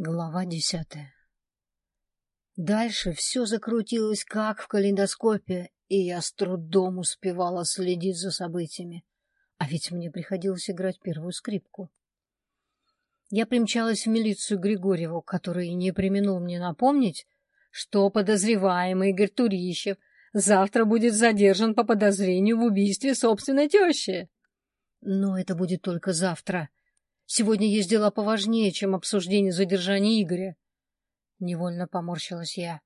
Глава десятая Дальше все закрутилось, как в калейдоскопе, и я с трудом успевала следить за событиями. А ведь мне приходилось играть первую скрипку. Я примчалась в милицию Григорьеву, который не применул мне напомнить, что подозреваемый Игорь Турищев завтра будет задержан по подозрению в убийстве собственной тещи. Но это будет только завтра. Сегодня есть дела поважнее, чем обсуждение задержания Игоря. Невольно поморщилась я.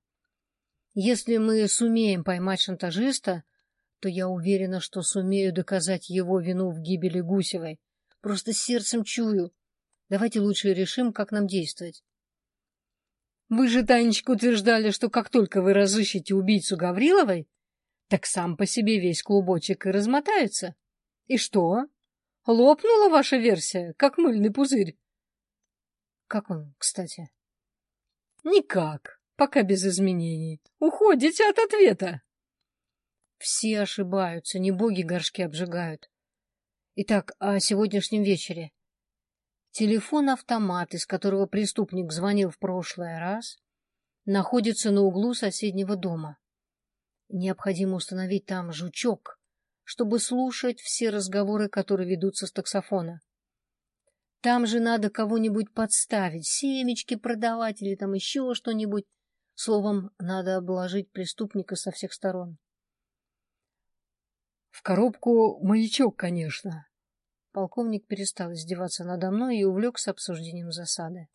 Если мы сумеем поймать шантажиста, то я уверена, что сумею доказать его вину в гибели Гусевой. Просто сердцем чую. Давайте лучше решим, как нам действовать. Вы же, Танечка, утверждали, что как только вы разыщете убийцу Гавриловой, так сам по себе весь клубочек и размотается. И что? Лопнула ваша версия, как мыльный пузырь. Как он, кстати? Никак, пока без изменений. Уходите от ответа. Все ошибаются, не боги горшки обжигают. Итак, о сегодняшнем вечере. Телефон-автомат, из которого преступник звонил в прошлый раз, находится на углу соседнего дома. Необходимо установить там жучок, чтобы слушать все разговоры, которые ведутся с таксофона. Там же надо кого-нибудь подставить, семечки продавать или там еще что-нибудь. Словом, надо обложить преступника со всех сторон. В коробку маячок, конечно. Полковник перестал издеваться надо мной и увлекся обсуждением засады.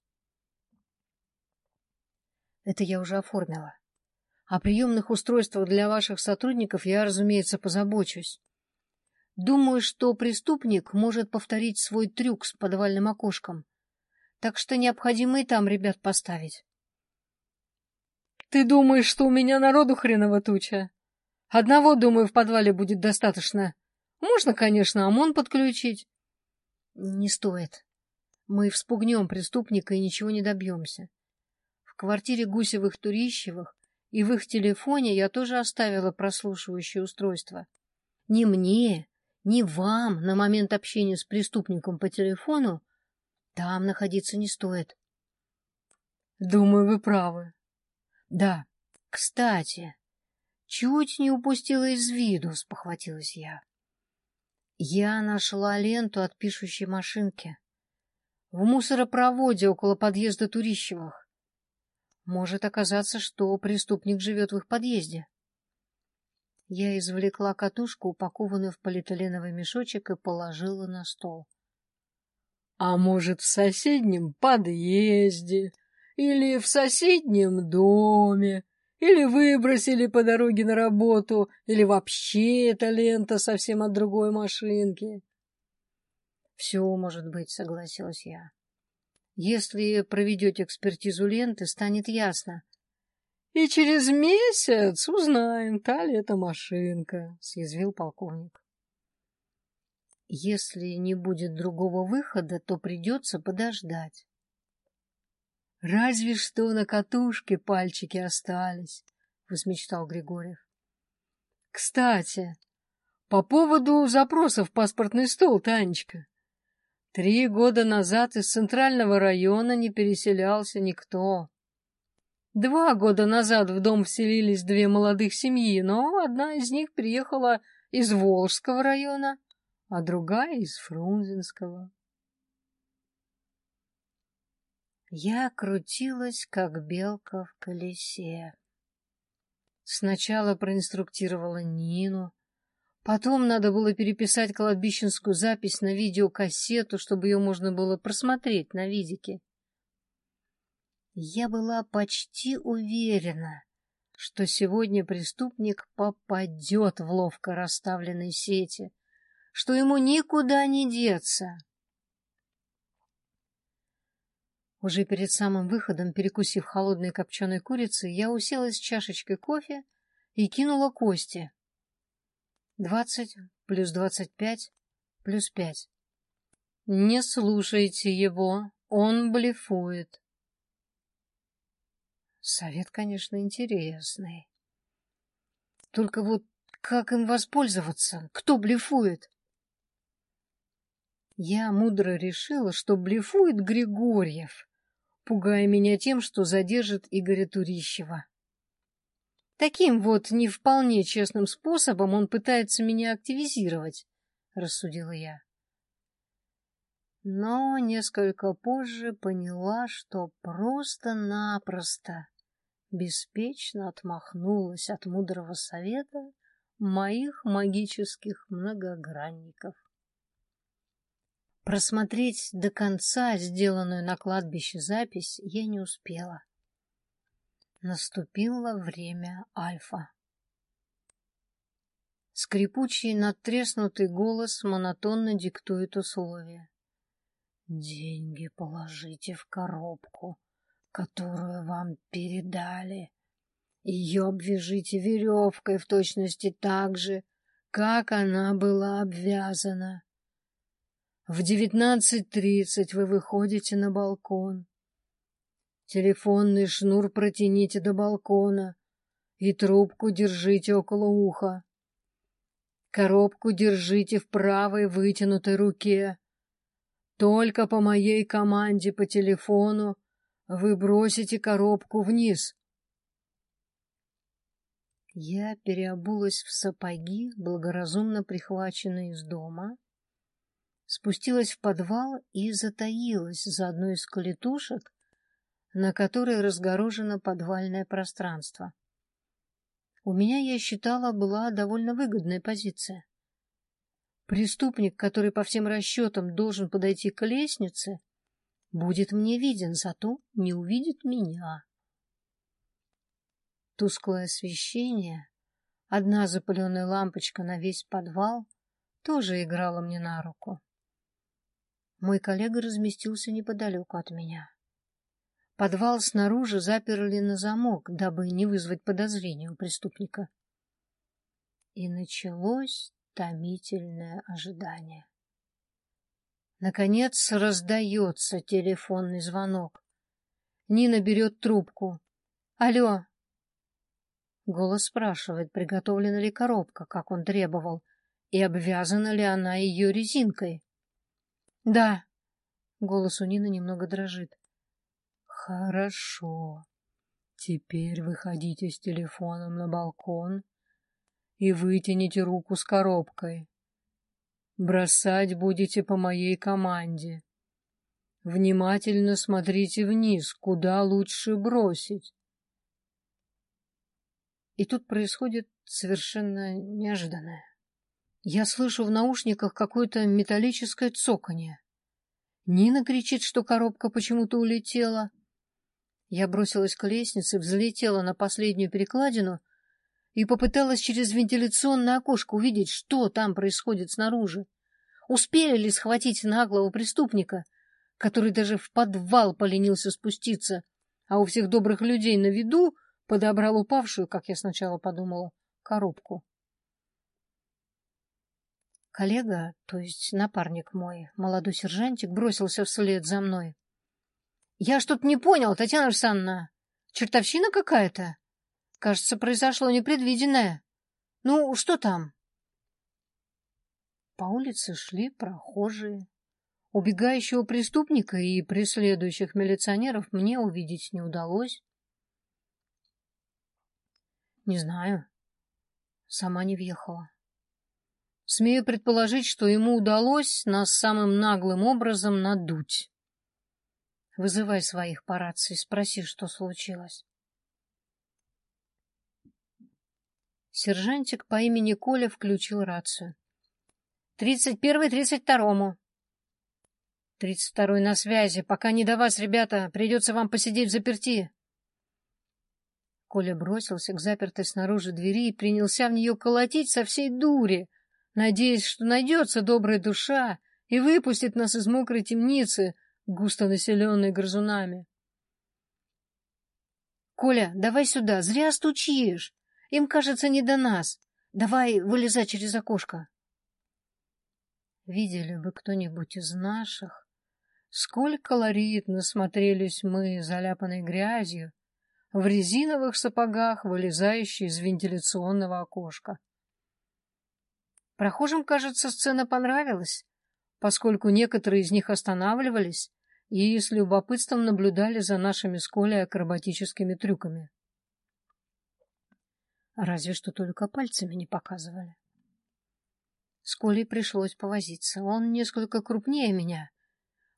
Это я уже оформила. О приемных устройствах для ваших сотрудников я, разумеется, позабочусь. Думаю, что преступник может повторить свой трюк с подвальным окошком. Так что необходимо и там ребят поставить. — Ты думаешь, что у меня народу хреново туча? Одного, думаю, в подвале будет достаточно. Можно, конечно, ОМОН подключить. — Не стоит. Мы вспугнем преступника и ничего не добьемся. В квартире Гусевых-Турищевых и в их телефоне я тоже оставила прослушивающее устройство. Ни мне, ни вам на момент общения с преступником по телефону там находиться не стоит. Думаю, вы правы. Да, кстати, чуть не упустила из виду, спохватилась я. Я нашла ленту от пишущей машинки в мусоропроводе около подъезда Турищевых. Может оказаться, что преступник живет в их подъезде. Я извлекла катушку, упакованную в полиэтиленовый мешочек, и положила на стол. — А может, в соседнем подъезде или в соседнем доме, или выбросили по дороге на работу, или вообще эта лента совсем от другой машинки. — Все может быть, — согласилась я. Если проведете экспертизу ленты, станет ясно. — И через месяц узнаем, та ли это машинка, — съязвил полковник. — Если не будет другого выхода, то придется подождать. — Разве что на катушке пальчики остались, — возмечтал Григорьев. — Кстати, по поводу запросов в паспортный стол, Танечка. Три года назад из центрального района не переселялся никто. Два года назад в дом вселились две молодых семьи, но одна из них приехала из Волжского района, а другая из Фрунзенского. Я крутилась, как белка в колесе. Сначала проинструктировала Нину, Потом надо было переписать кладбищенскую запись на видеокассету, чтобы ее можно было просмотреть на видике. Я была почти уверена, что сегодня преступник попадет в ловко расставленные сети, что ему никуда не деться. Уже перед самым выходом, перекусив холодной копченой курицей, я уселась с чашечкой кофе и кинула кости. Двадцать плюс двадцать пять плюс пять. Не слушайте его, он блефует. Совет, конечно, интересный. Только вот как им воспользоваться? Кто блефует? Я мудро решила, что блефует Григорьев, пугая меня тем, что задержит Игоря Турищева. Таким вот не вполне честным способом он пытается меня активизировать, рассудила я. Но несколько позже поняла, что просто-напросто беспечно отмахнулась от мудрого совета моих магических многогранников. Просмотреть до конца сделанную на кладбище запись я не успела. Наступило время альфа. Скрипучий надтреснутый голос монотонно диктует условия. Деньги положите в коробку, которую вам передали. Ее обвяжите веревкой в точности так же, как она была обвязана. В девятнадцать тридцать вы выходите на балкон. Телефонный шнур протяните до балкона и трубку держите около уха. Коробку держите в правой вытянутой руке. Только по моей команде по телефону вы бросите коробку вниз. Я переобулась в сапоги, благоразумно прихваченные из дома, спустилась в подвал и затаилась за одной из калитушек, на которой разгорожено подвальное пространство. У меня, я считала, была довольно выгодная позиция. Преступник, который по всем расчетам должен подойти к лестнице, будет мне виден, зато не увидит меня. Тусклое освещение, одна запыленная лампочка на весь подвал, тоже играла мне на руку. Мой коллега разместился неподалеку от меня. Подвал снаружи заперли на замок, дабы не вызвать подозрения у преступника. И началось томительное ожидание. Наконец раздается телефонный звонок. Нина берет трубку. «Алло!» Голос спрашивает, приготовлена ли коробка, как он требовал, и обвязана ли она ее резинкой. Да. Голос у Нины немного дрожит. Хорошо. Теперь выходите с телефоном на балкон и вытяните руку с коробкой. Бросать будете по моей команде. Внимательно смотрите вниз, куда лучше бросить. И тут происходит совершенно неожиданное. Я слышу в наушниках какое-то металлическое цоканье. Нина кричит, что коробка почему-то улетела. Я бросилась к лестнице, взлетела на последнюю перекладину и попыталась через вентиляционное окошко увидеть, что там происходит снаружи. Успели ли схватить наглого преступника, который даже в подвал поленился спуститься, а у всех добрых людей на виду подобрал упавшую, как я сначала подумала, коробку. Коллега, то есть напарник мой, молодой сержантик, бросился вслед за мной. — Я что-то не понял, Татьяна Александровна. Чертовщина какая-то? Кажется, произошло непредвиденное. Ну, что там? По улице шли прохожие. Убегающего преступника и преследующих милиционеров мне увидеть не удалось. Не знаю. Сама не въехала. Смею предположить, что ему удалось нас самым наглым образом надуть. Вызывай своих по рации, спроси, что случилось. Сержантик по имени Коля включил рацию. «Тридцать первый, тридцать второму». «Тридцать второй на связи. Пока не до вас, ребята. Придется вам посидеть в заперти». Коля бросился к запертой снаружи двери и принялся в нее колотить со всей дури, надеясь, что найдется добрая душа и выпустит нас из мокрой темницы, густо населенной грызунами. — Коля, давай сюда, зря стучишь. Им, кажется, не до нас. Давай вылезай через окошко. Видели бы кто-нибудь из наших, сколько ларит насмотрелись мы, заляпанной грязью, в резиновых сапогах, вылезающие из вентиляционного окошка. Прохожим, кажется, сцена понравилась, поскольку некоторые из них останавливались, и с любопытством наблюдали за нашими с Колей акробатическими трюками. Разве что только пальцами не показывали. С Колей пришлось повозиться. Он несколько крупнее меня.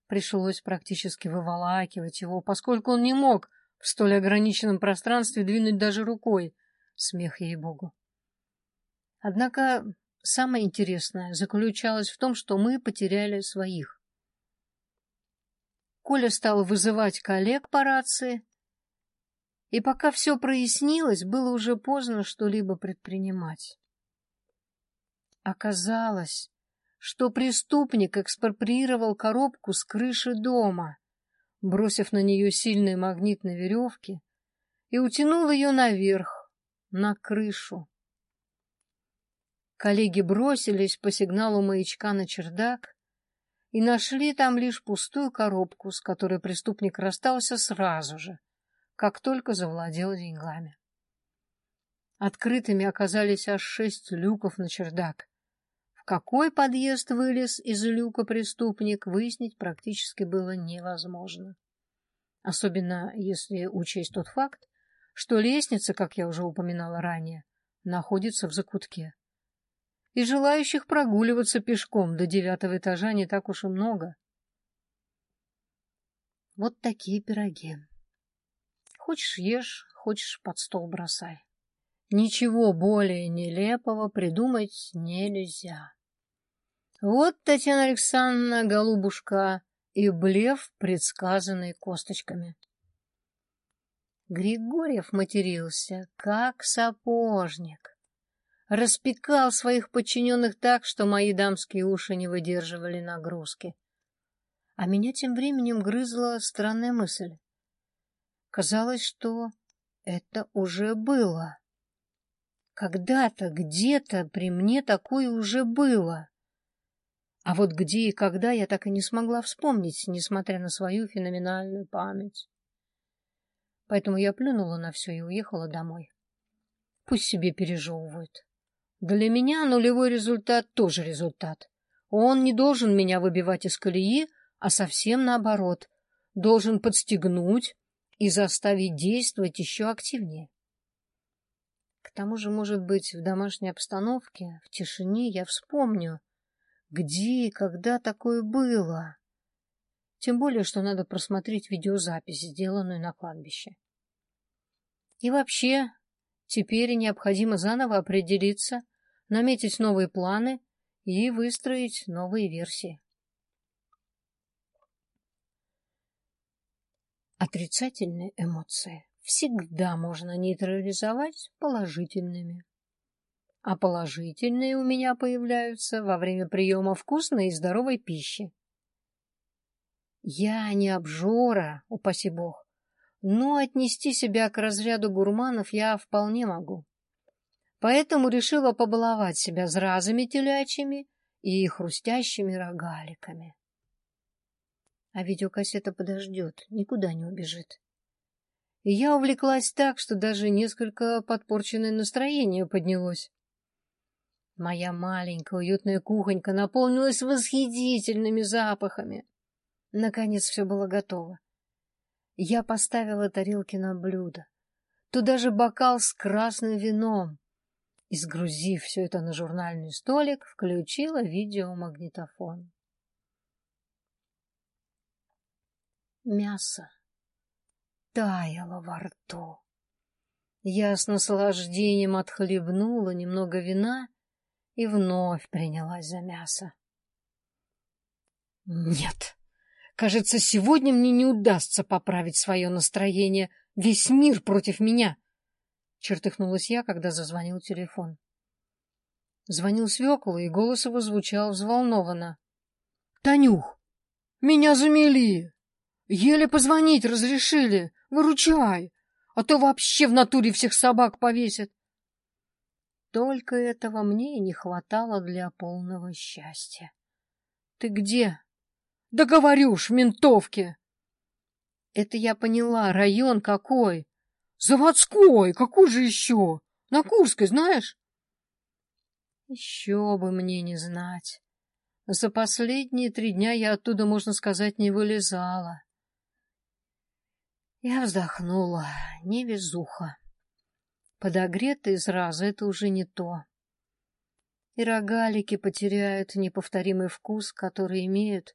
Пришлось практически выволакивать его, поскольку он не мог в столь ограниченном пространстве двинуть даже рукой. Смех ей-богу. Однако самое интересное заключалось в том, что мы потеряли своих. Коля стал вызывать коллег по рации, и пока все прояснилось, было уже поздно что-либо предпринимать. Оказалось, что преступник экспроприировал коробку с крыши дома, бросив на нее сильные магнитные веревки, и утянул ее наверх, на крышу. Коллеги бросились по сигналу маячка на чердак и нашли там лишь пустую коробку, с которой преступник расстался сразу же, как только завладел деньгами. Открытыми оказались аж шесть люков на чердак. В какой подъезд вылез из люка преступник, выяснить практически было невозможно. Особенно если учесть тот факт, что лестница, как я уже упоминала ранее, находится в закутке. И желающих прогуливаться пешком до девятого этажа не так уж и много. Вот такие пироги. Хочешь ешь, хочешь под стол бросай. Ничего более нелепого придумать нельзя. Вот, Татьяна Александровна, голубушка, и блеф, предсказанный косточками. Григорьев матерился, как сапожник. Распекал своих подчиненных так, что мои дамские уши не выдерживали нагрузки. А меня тем временем грызла странная мысль. Казалось, что это уже было. Когда-то, где-то при мне такое уже было. А вот где и когда я так и не смогла вспомнить, несмотря на свою феноменальную память. Поэтому я плюнула на все и уехала домой. Пусть себе пережевывают. Для меня нулевой результат тоже результат. Он не должен меня выбивать из колеи, а совсем наоборот. Должен подстегнуть, и заставить действовать еще активнее. К тому же, может быть, в домашней обстановке, в тишине я вспомню, где и когда такое было. Тем более, что надо просмотреть видеозапись, сделанную на кладбище. И вообще, теперь необходимо заново определиться, наметить новые планы и выстроить новые версии. Отрицательные эмоции всегда можно нейтрализовать положительными. А положительные у меня появляются во время приема вкусной и здоровой пищи. Я не обжора, упаси бог, но отнести себя к разряду гурманов я вполне могу. Поэтому решила побаловать себя зразами телячьими и хрустящими рогаликами. А видеокассета подождет, никуда не убежит. И я увлеклась так, что даже несколько подпорченное настроение поднялось. Моя маленькая уютная кухонька наполнилась восхитительными запахами. Наконец все было готово. Я поставила тарелки на блюдо. Туда же бокал с красным вином. И, сгрузив все это на журнальный столик, включила видеомагнитофон. мясо таяло во рту. Я с наслаждением отхлебнула немного вина и вновь принялась за мясо. Нет, кажется, сегодня мне не удастся поправить свое настроение. Весь мир против меня. Чертыхнулась я, когда зазвонил телефон. Звонил свекла, и голос его звучал взволнованно. — Танюх, меня замели! Еле позвонить разрешили. Выручай, а то вообще в натуре всех собак повесят. Только этого мне и не хватало для полного счастья. Ты где? Да говорю ж, в ментовке. Это я поняла, район какой? Заводской, какой же еще? На Курской, знаешь? Еще бы мне не знать. За последние три дня я оттуда, можно сказать, не вылезала. Я вздохнула. Невезуха. Из раза — это уже не то. И рогалики потеряют неповторимый вкус, который имеют,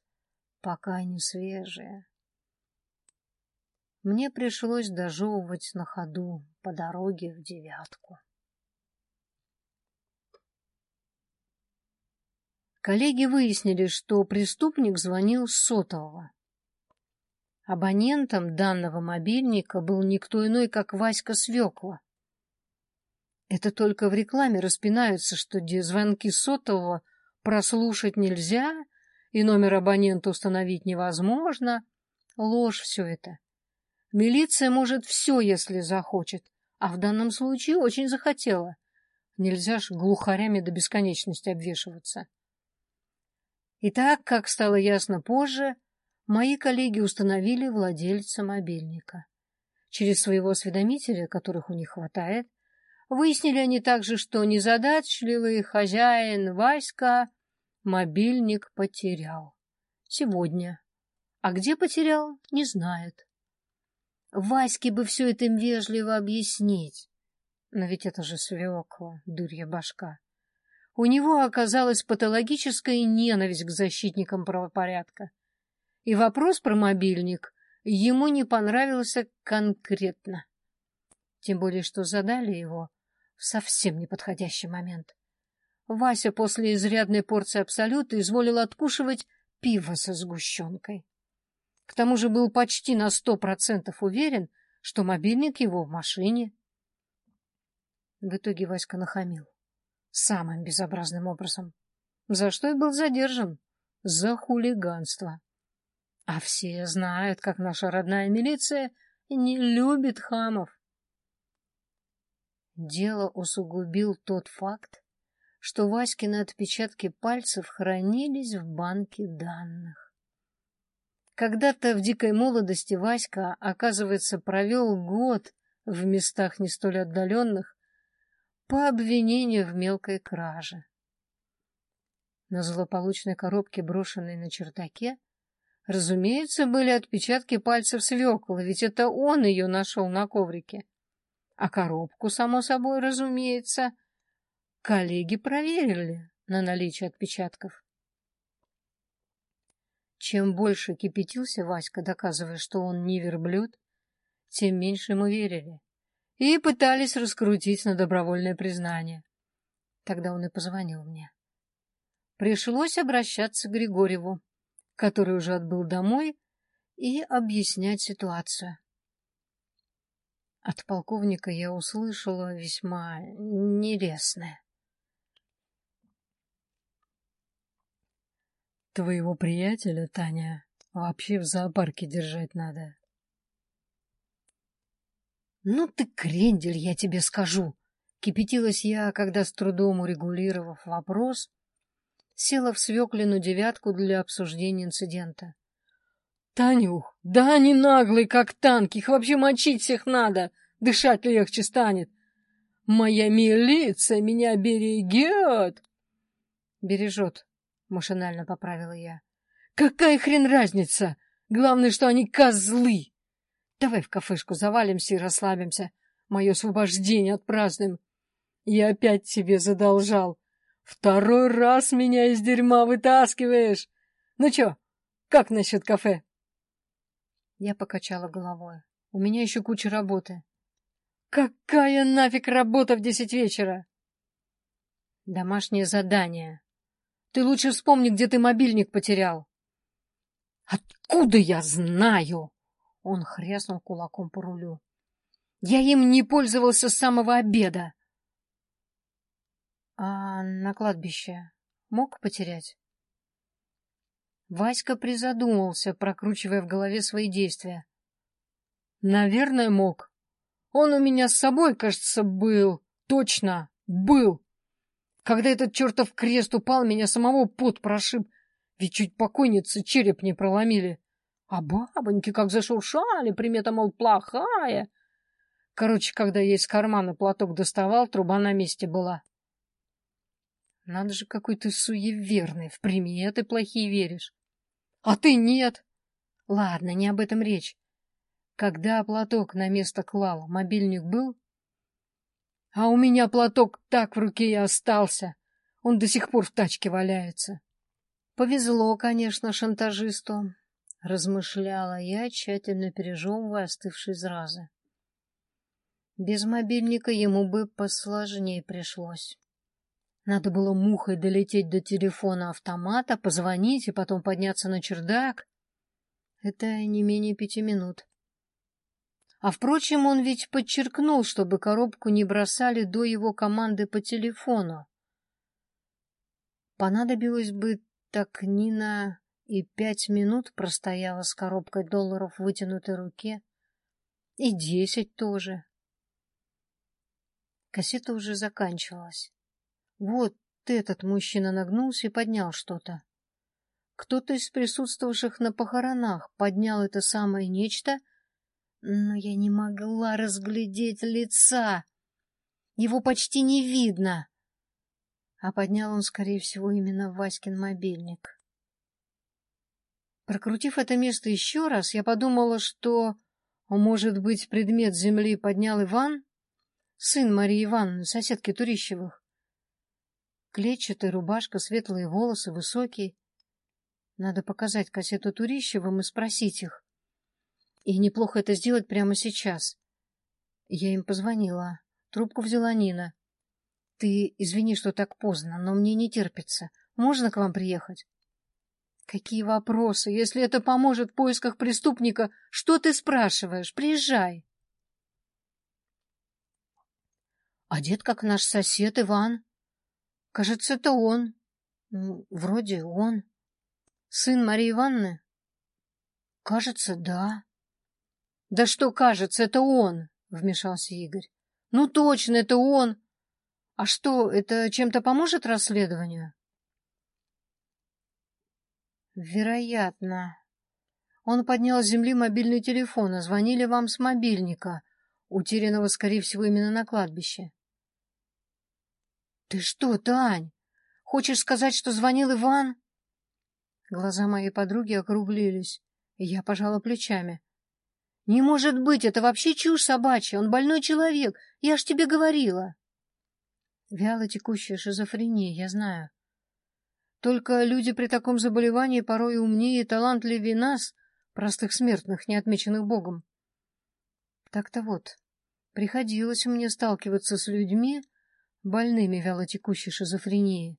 пока они свежие. Мне пришлось дожевывать на ходу по дороге в девятку. Коллеги выяснили, что преступник звонил с сотового. Абонентом данного мобильника был никто иной, как Васька Свекла. Это только в рекламе распинаются, что где звонки сотового прослушать нельзя и номер абонента установить невозможно. Ложь все это. Милиция может все, если захочет, а в данном случае очень захотела. Нельзя ж глухарями до бесконечности обвешиваться. И так, как стало ясно позже, мои коллеги установили владельца мобильника. Через своего осведомителя, которых у них хватает, выяснили они также, что незадачливый хозяин Васька мобильник потерял. Сегодня. А где потерял, не знает. Ваське бы все это им вежливо объяснить. Но ведь это же свекла, дурья башка. У него оказалась патологическая ненависть к защитникам правопорядка. И вопрос про мобильник ему не понравился конкретно. Тем более, что задали его в совсем неподходящий момент. Вася после изрядной порции абсолюта изволил откушивать пиво со сгущенкой. К тому же был почти на сто процентов уверен, что мобильник его в машине. В итоге Васька нахамил. Самым безобразным образом. За что и был задержан. За хулиганство. А все знают, как наша родная милиция не любит хамов. Дело усугубил тот факт, что Васькины отпечатки пальцев хранились в банке данных. Когда-то в дикой молодости Васька, оказывается, провел год в местах не столь отдаленных по обвинению в мелкой краже. На злополучной коробке, брошенной на чердаке, разумеется, были отпечатки пальцев свекла, ведь это он ее нашел на коврике. А коробку, само собой, разумеется, коллеги проверили на наличие отпечатков. Чем больше кипятился Васька, доказывая, что он не верблюд, тем меньше ему верили и пытались раскрутить на добровольное признание. Тогда он и позвонил мне. Пришлось обращаться к Григорьеву, который уже отбыл домой, и объяснять ситуацию. От полковника я услышала весьма нелестное. Твоего приятеля, Таня, вообще в зоопарке держать надо. Ну ты крендель, я тебе скажу. Кипятилась я, когда с трудом урегулировав вопрос, села в свеклину девятку для обсуждения инцидента. Танюх, да они наглые, как танки, их вообще мочить всех надо, дышать легче станет. Моя милиция меня берегет. Бережет, — машинально поправила я. «Какая хрен разница? Главное, что они козлы! Давай в кафешку завалимся и расслабимся. Мое освобождение отпразднуем. Я опять тебе задолжал. Второй раз меня из дерьма вытаскиваешь. Ну чё, как насчет кафе?» Я покачала головой. У меня еще куча работы. «Какая нафиг работа в десять вечера?» «Домашнее задание», ты лучше вспомни, где ты мобильник потерял. Откуда я знаю? Он хряснул кулаком по рулю. Я им не пользовался с самого обеда. А на кладбище мог потерять? Васька призадумался, прокручивая в голове свои действия. Наверное, мог. Он у меня с собой, кажется, был. Точно, был. Когда этот чертов крест упал, меня самого пот прошиб, ведь чуть покойницы череп не проломили. А бабоньки как зашуршали, примета, мол, плохая. Короче, когда я из кармана платок доставал, труба на месте была. Надо же, какой ты суеверный, в приметы плохие веришь. А ты нет. Ладно, не об этом речь. Когда платок на место клал, мобильник был? А у меня платок так в руке и остался. Он до сих пор в тачке валяется. Повезло, конечно, шантажисту, размышляла я, тщательно пережевывая остывшие зразы. Без мобильника ему бы посложнее пришлось. Надо было мухой долететь до телефона автомата, позвонить и потом подняться на чердак. Это не менее пяти минут. А, впрочем, он ведь подчеркнул, чтобы коробку не бросали до его команды по телефону. Понадобилось бы так Нина и пять минут простояла с коробкой долларов в вытянутой руке. И десять тоже. Кассета уже заканчивалась. Вот этот мужчина нагнулся и поднял что-то. Кто-то из присутствовавших на похоронах поднял это самое нечто, но я не могла разглядеть лица. Его почти не видно. А поднял он, скорее всего, именно Васькин мобильник. Прокрутив это место еще раз, я подумала, что, может быть, предмет земли поднял Иван, сын Марии Ивановны, соседки Турищевых. Клетчатая рубашка, светлые волосы, высокий. Надо показать кассету Турищевым и спросить их. И неплохо это сделать прямо сейчас. Я им позвонила. Трубку взяла Нина. — Ты извини, что так поздно, но мне не терпится. Можно к вам приехать? — Какие вопросы? Если это поможет в поисках преступника, что ты спрашиваешь? Приезжай. — Одет как наш сосед Иван. Кажется, это он. Вроде он. Сын Марии Ивановны? Кажется, да. Да что кажется, это он, вмешался Игорь. Ну точно, это он. А что, это чем-то поможет расследованию? Вероятно. Он поднял с земли мобильный телефон, а звонили вам с мобильника, утерянного, скорее всего, именно на кладбище. — Ты что, Тань, хочешь сказать, что звонил Иван? Глаза моей подруги округлились, и я пожала плечами. — Не может быть, это вообще чушь собачья, он больной человек, я ж тебе говорила. Вяло текущая шизофрения, я знаю. Только люди при таком заболевании порой умнее и талантливее нас, простых смертных, не отмеченных Богом. Так-то вот, приходилось мне сталкиваться с людьми, больными вялотекущей шизофренией.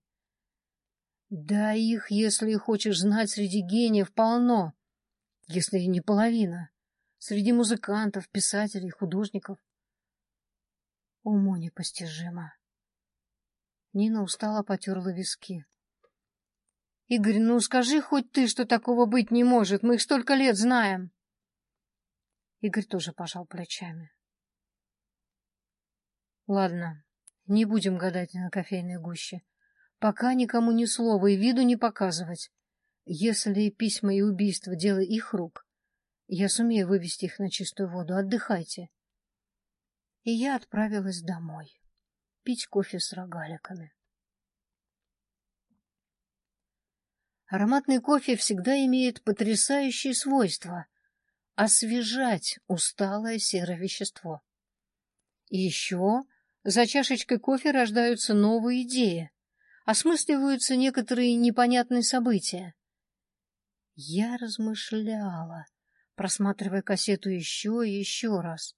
Да их, если хочешь знать, среди гениев полно, если не половина, среди музыкантов, писателей, художников. Уму непостижимо. Нина устало потерла виски. — Игорь, ну скажи хоть ты, что такого быть не может, мы их столько лет знаем. Игорь тоже пожал плечами. — Ладно, не будем гадать на кофейной гуще. Пока никому ни слова и виду не показывать. Если письма и убийства — дело их рук, я сумею вывести их на чистую воду. Отдыхайте. И я отправилась домой. Пить кофе с рогаликами. Ароматный кофе всегда имеет потрясающие свойства — освежать усталое серое вещество. И еще за чашечкой кофе рождаются новые идеи, осмысливаются некоторые непонятные события. Я размышляла, просматривая кассету еще и еще раз.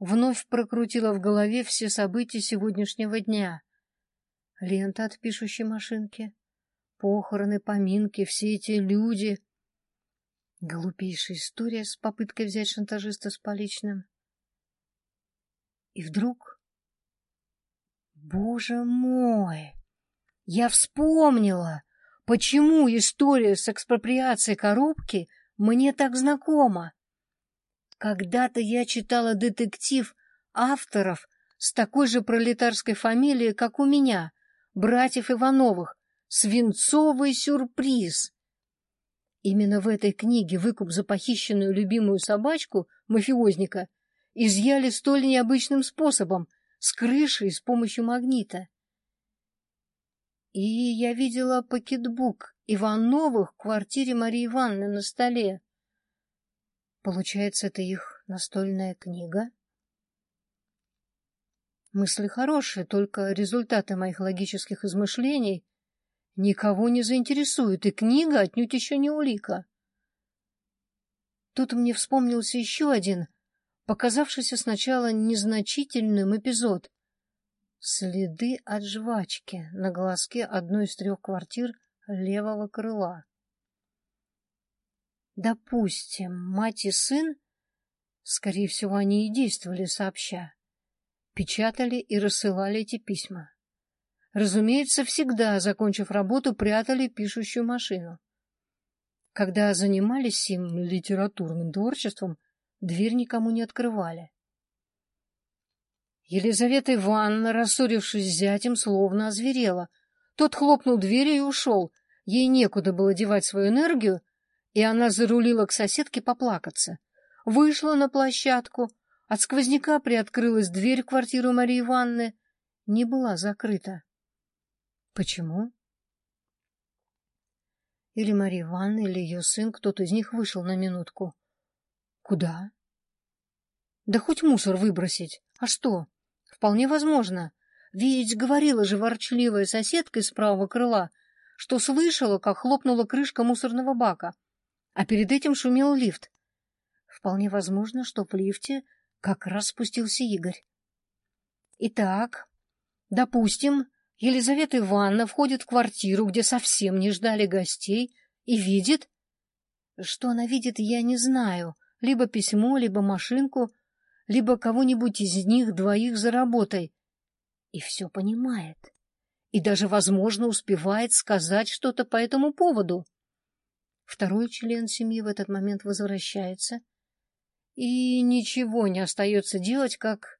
Вновь прокрутила в голове все события сегодняшнего дня. Лента от пишущей машинки, похороны, поминки, все эти люди. Глупейшая история с попыткой взять шантажиста с поличным. И вдруг Боже мой! Я вспомнила, почему история с экспроприацией коробки мне так знакома. Когда-то я читала детектив авторов с такой же пролетарской фамилией, как у меня, братьев Ивановых, «Свинцовый сюрприз». Именно в этой книге выкуп за похищенную любимую собачку мафиозника изъяли столь необычным способом, с крышей с помощью магнита. И я видела пакетбук Ивановых в квартире Марии Ивановны на столе. Получается, это их настольная книга? Мысли хорошие, только результаты моих логических измышлений никого не заинтересуют, и книга отнюдь еще не улика. Тут мне вспомнился еще один, показавшийся сначала незначительным эпизод. Следы от жвачки на глазке одной из трех квартир левого крыла. Допустим, мать и сын, скорее всего, они и действовали сообща, печатали и рассылали эти письма. Разумеется, всегда, закончив работу, прятали пишущую машину. Когда занимались сим литературным творчеством, дверь никому не открывали. Елизавета Ивановна, рассорившись с зятем, словно озверела. Тот хлопнул дверью и ушел. Ей некуда было девать свою энергию, и она зарулила к соседке поплакаться. Вышла на площадку. От сквозняка приоткрылась дверь в квартиру Марии Ивановны. Не была закрыта. Почему? Или Мария Ивановна, или ее сын, кто-то из них вышел на минутку. Куда? Да хоть мусор выбросить. А что? Вполне возможно. Ведь говорила же ворчливая соседка из правого крыла, что слышала, как хлопнула крышка мусорного бака, а перед этим шумел лифт. Вполне возможно, что в лифте как раз спустился Игорь. Итак, допустим, Елизавета Ивановна входит в квартиру, где совсем не ждали гостей, и видит... Что она видит, я не знаю. Либо письмо, либо машинку, либо кого-нибудь из них двоих за работой. И все понимает. И даже, возможно, успевает сказать что-то по этому поводу. Второй член семьи в этот момент возвращается, и ничего не остается делать, как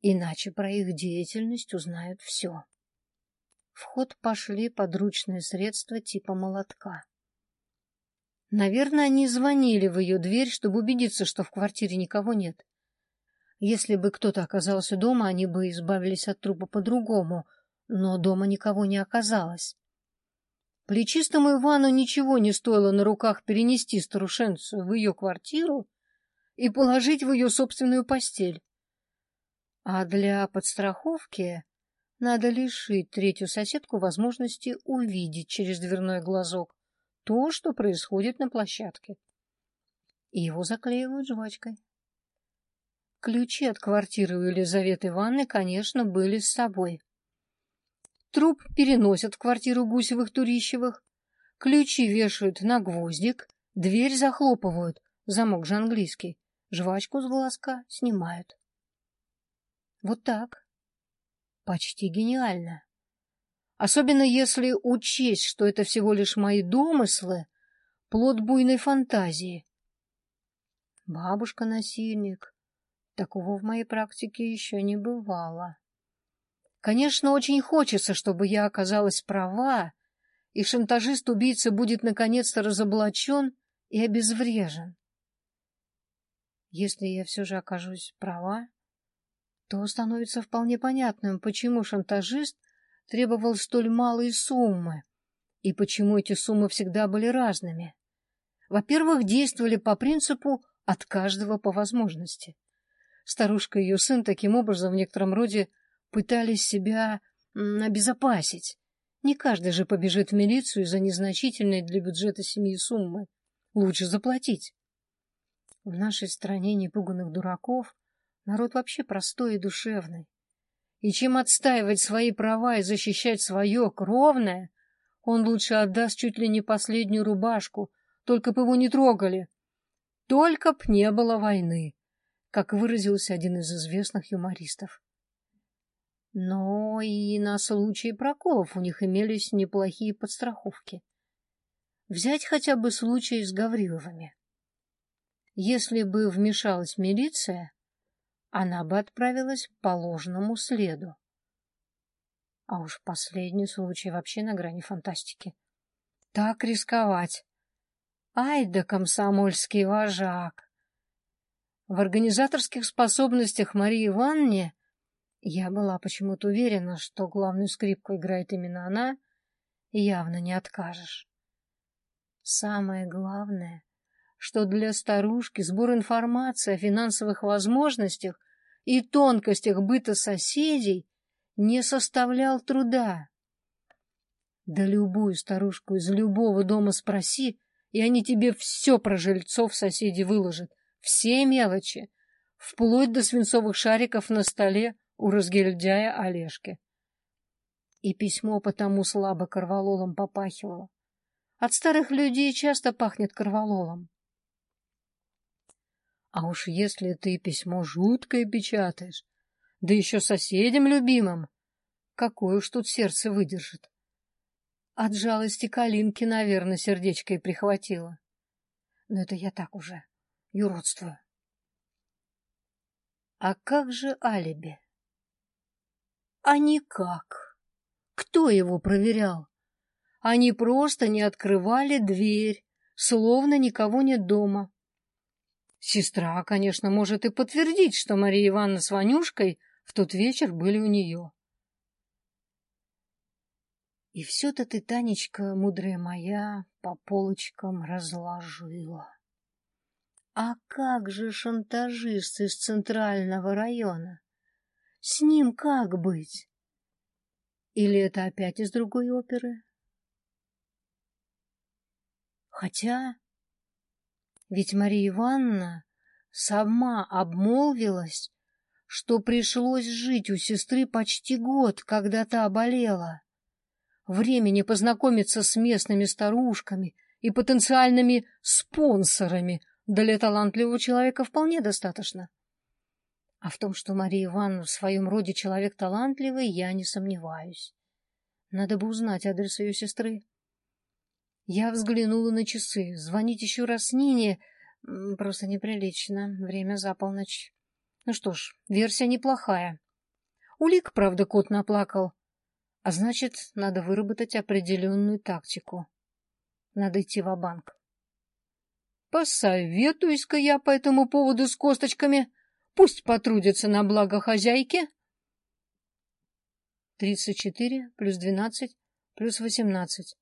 Иначе про их деятельность узнают все. В ход пошли подручные средства типа молотка. Наверное, они звонили в ее дверь, чтобы убедиться, что в квартире никого нет. Если бы кто-то оказался дома, они бы избавились от трупа по-другому, но дома никого не оказалось. Плечистому Ивану ничего не стоило на руках перенести старушенцию в ее квартиру и положить в ее собственную постель. А для подстраховки надо лишить третью соседку возможности увидеть через дверной глазок то, что происходит на площадке. И его заклеивают жвачкой. Ключи от квартиры у Елизаветы Ивановны, конечно, были с собой. Труп переносят в квартиру Гусевых-Турищевых, ключи вешают на гвоздик, дверь захлопывают, замок же английский, жвачку с глазка снимают. Вот так. Почти гениально. Особенно если учесть, что это всего лишь мои домыслы, плод буйной фантазии. Бабушка-насильник. Такого в моей практике еще не бывало. Конечно, очень хочется, чтобы я оказалась права, и шантажист-убийца будет наконец-то разоблачен и обезврежен. Если я все же окажусь права, то становится вполне понятным, почему шантажист требовал столь малой суммы и почему эти суммы всегда были разными. Во-первых, действовали по принципу «от каждого по возможности». Старушка и ее сын таким образом в некотором роде пытались себя обезопасить. Не каждый же побежит в милицию за незначительной для бюджета семьи суммы. Лучше заплатить. В нашей стране непуганных дураков Народ вообще простой и душевный. И чем отстаивать свои права и защищать свое кровное, он лучше отдаст чуть ли не последнюю рубашку, только б его не трогали. Только б не было войны, как выразился один из известных юмористов. Но и на случай проколов у них имелись неплохие подстраховки. Взять хотя бы случай с Гавриловыми. Если бы вмешалась милиция, она бы отправилась по ложному следу. А уж последний случай вообще на грани фантастики. Так рисковать. Ай да комсомольский вожак! В организаторских способностях Марии Ивановне Я была почему-то уверена, что главную скрипку играет именно она, явно не откажешь. Самое главное, что для старушки сбор информации о финансовых возможностях и тонкостях быта соседей не составлял труда. Да любую старушку из любого дома спроси, и они тебе все про жильцов соседей выложат, все мелочи, вплоть до свинцовых шариков на столе у разгильдяя Олежки. И письмо потому слабо корвалолом попахивало. От старых людей часто пахнет корвалолом. А уж если ты письмо жуткое печатаешь, да еще соседям любимым, какое уж тут сердце выдержит. От жалости Калинки, наверное, сердечко и прихватило. Но это я так уже юродствую. А как же алиби? А никак. Кто его проверял? Они просто не открывали дверь, словно никого нет дома. Сестра, конечно, может и подтвердить, что Мария Ивановна с Ванюшкой в тот вечер были у нее. И все-то ты, Танечка, мудрая моя, по полочкам разложила. А как же шантажист из центрального района? С ним как быть? Или это опять из другой оперы? Хотя... Ведь Мария Ивановна сама обмолвилась, что пришлось жить у сестры почти год, когда та болела. Времени познакомиться с местными старушками и потенциальными спонсорами для талантливого человека вполне достаточно. А в том, что Мария Ивановна в своем роде человек талантливый, я не сомневаюсь. Надо бы узнать адрес ее сестры. Я взглянула на часы. Звонить еще раз Нине просто неприлично. Время за полночь. Ну что ж, версия неплохая. Улик, правда, кот наплакал. А значит, надо выработать определенную тактику. Надо идти в банк Посоветуюсь-ка я по этому поводу с косточками. Пусть потрудятся на благо хозяйки. Тридцать четыре плюс двенадцать плюс восемнадцать.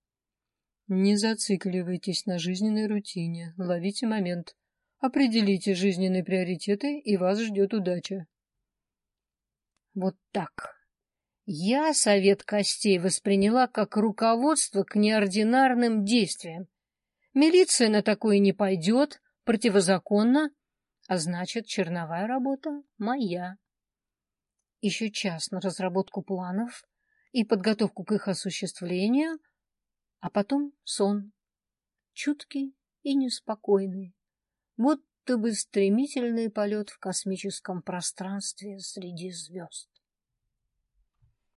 Не зацикливайтесь на жизненной рутине, ловите момент. Определите жизненные приоритеты, и вас ждет удача. Вот так. Я совет костей восприняла как руководство к неординарным действиям. Милиция на такое не пойдет, противозаконно, а значит, черновая работа моя. Еще час на разработку планов и подготовку к их осуществлению — а потом сон, чуткий и неспокойный, будто бы стремительный полет в космическом пространстве среди звезд.